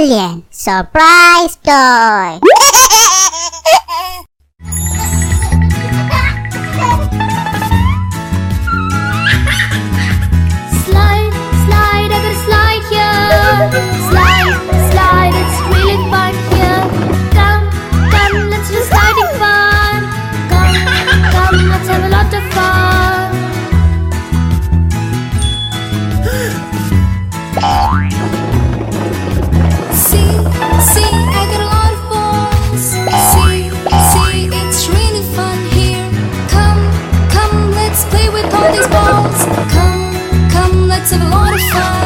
Alien Surprise Toy Slide, slide, I slide here. Have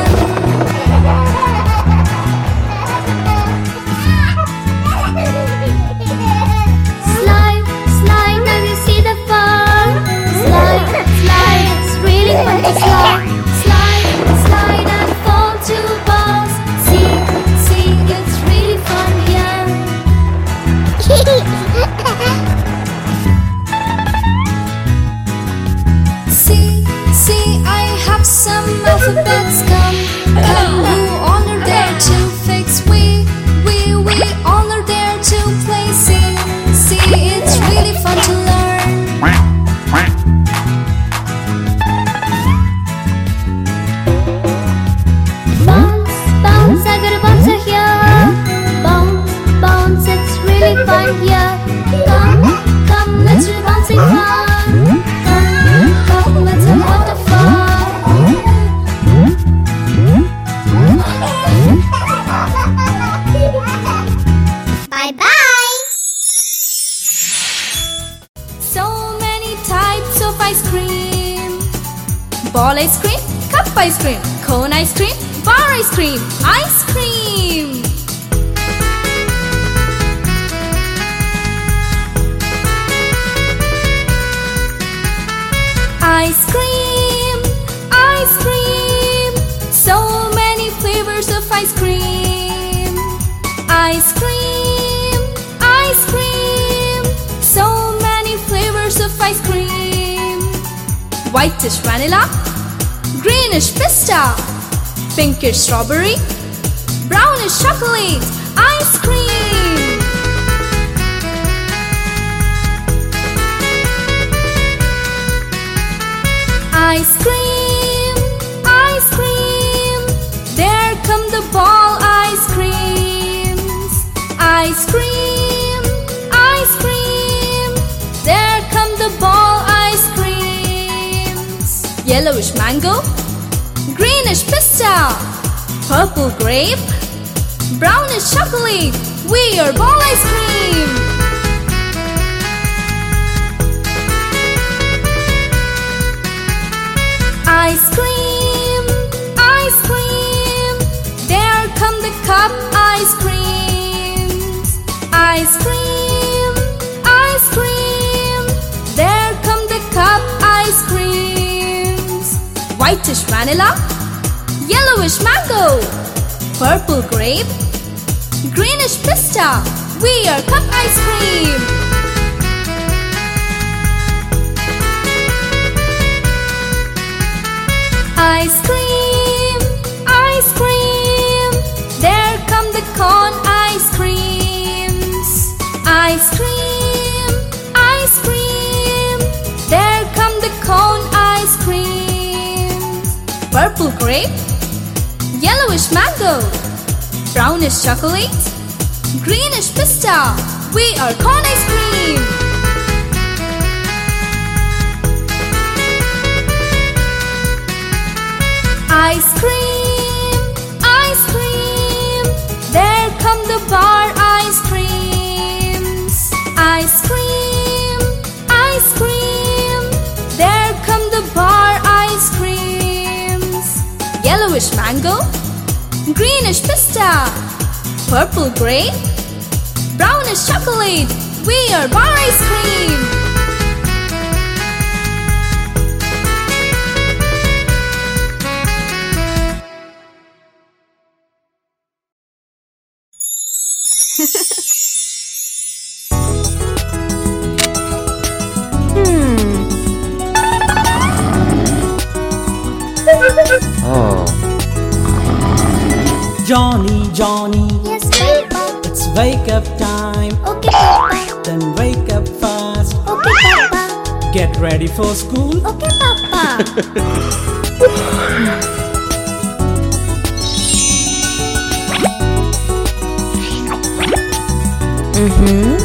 Ball ice cream, cup ice cream, cone ice cream, bar ice cream, ice cream. Ice cream, ice cream. So many flavors of ice cream. Ice cream, ice cream. So many flavors of ice cream. Whitish vanilla, greenish pista, pinkish strawberry, brownish chocolate, ice cream. Yellowish mango, greenish pista, purple grape, brownish chocolate. We are ball ice cream. Whitish vanilla, yellowish mango, purple grape, greenish pista. We are cup ice cream. Ice cream, ice cream. There come the cone ice creams. Ice cream, ice cream. Purple grape, yellowish mango, brownish chocolate, greenish pista. We are cone ice cream. Ice cream, ice cream. There come the bar ice creams. Ice cream, ice cream. There come the bar ice creams. Yellowish mango, greenish pista, purple grape, brownish chocolate. We are bar ice cream. Johnny, Johnny, Yes, Papa. it's wake up time. Okay, Papa. Then wake up fast. Okay, Papa. Get ready for school. Okay, Papa. Mm-hmm.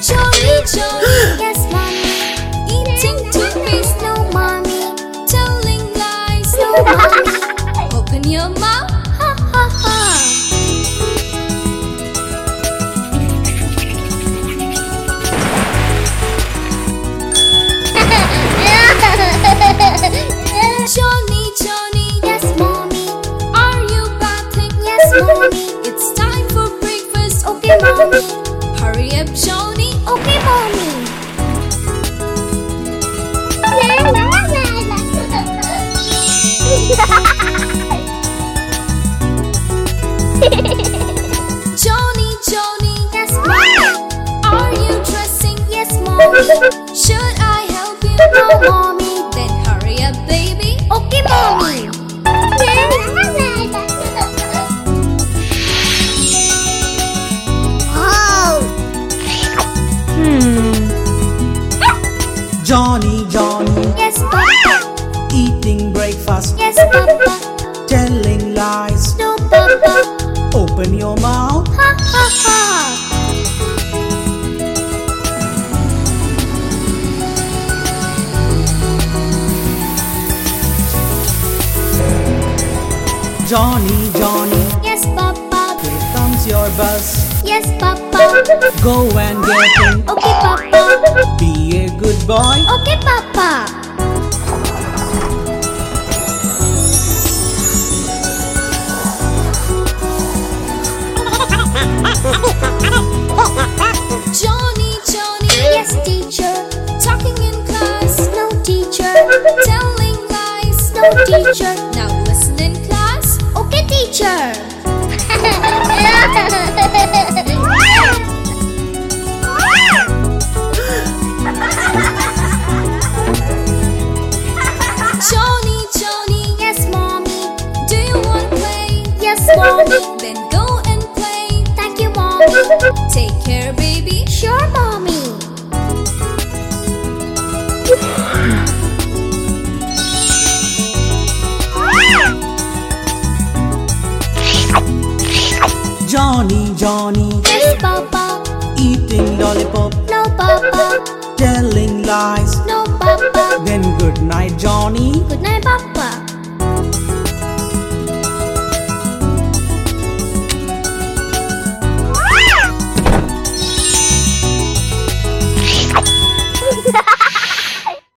Johnny, Johnny, Yes, mommy. eating toothpaste, No, mommy. telling lies. No, mommy. Should I help you? No, mommy. Then hurry up, baby. Okay, mommy. Wow. Johnny, Johnny, Johnny, Johnny, Yes, Papa. here comes your bus. Yes, Papa. Go and get in. Okay, Papa. Be a good boy. Okay, Papa. Johnny, Johnny, Yes, teacher. talking in class, No, teacher. telling lies. No, teacher. Now teacher. Johnny, Johnny, yes, mommy. do you want play? Yes, mommy. Then go and play. Thank you, mommy. Take Johnny, Yes, Papa. eating lollipop. No, Papa. Telling lies. No,